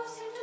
close enough.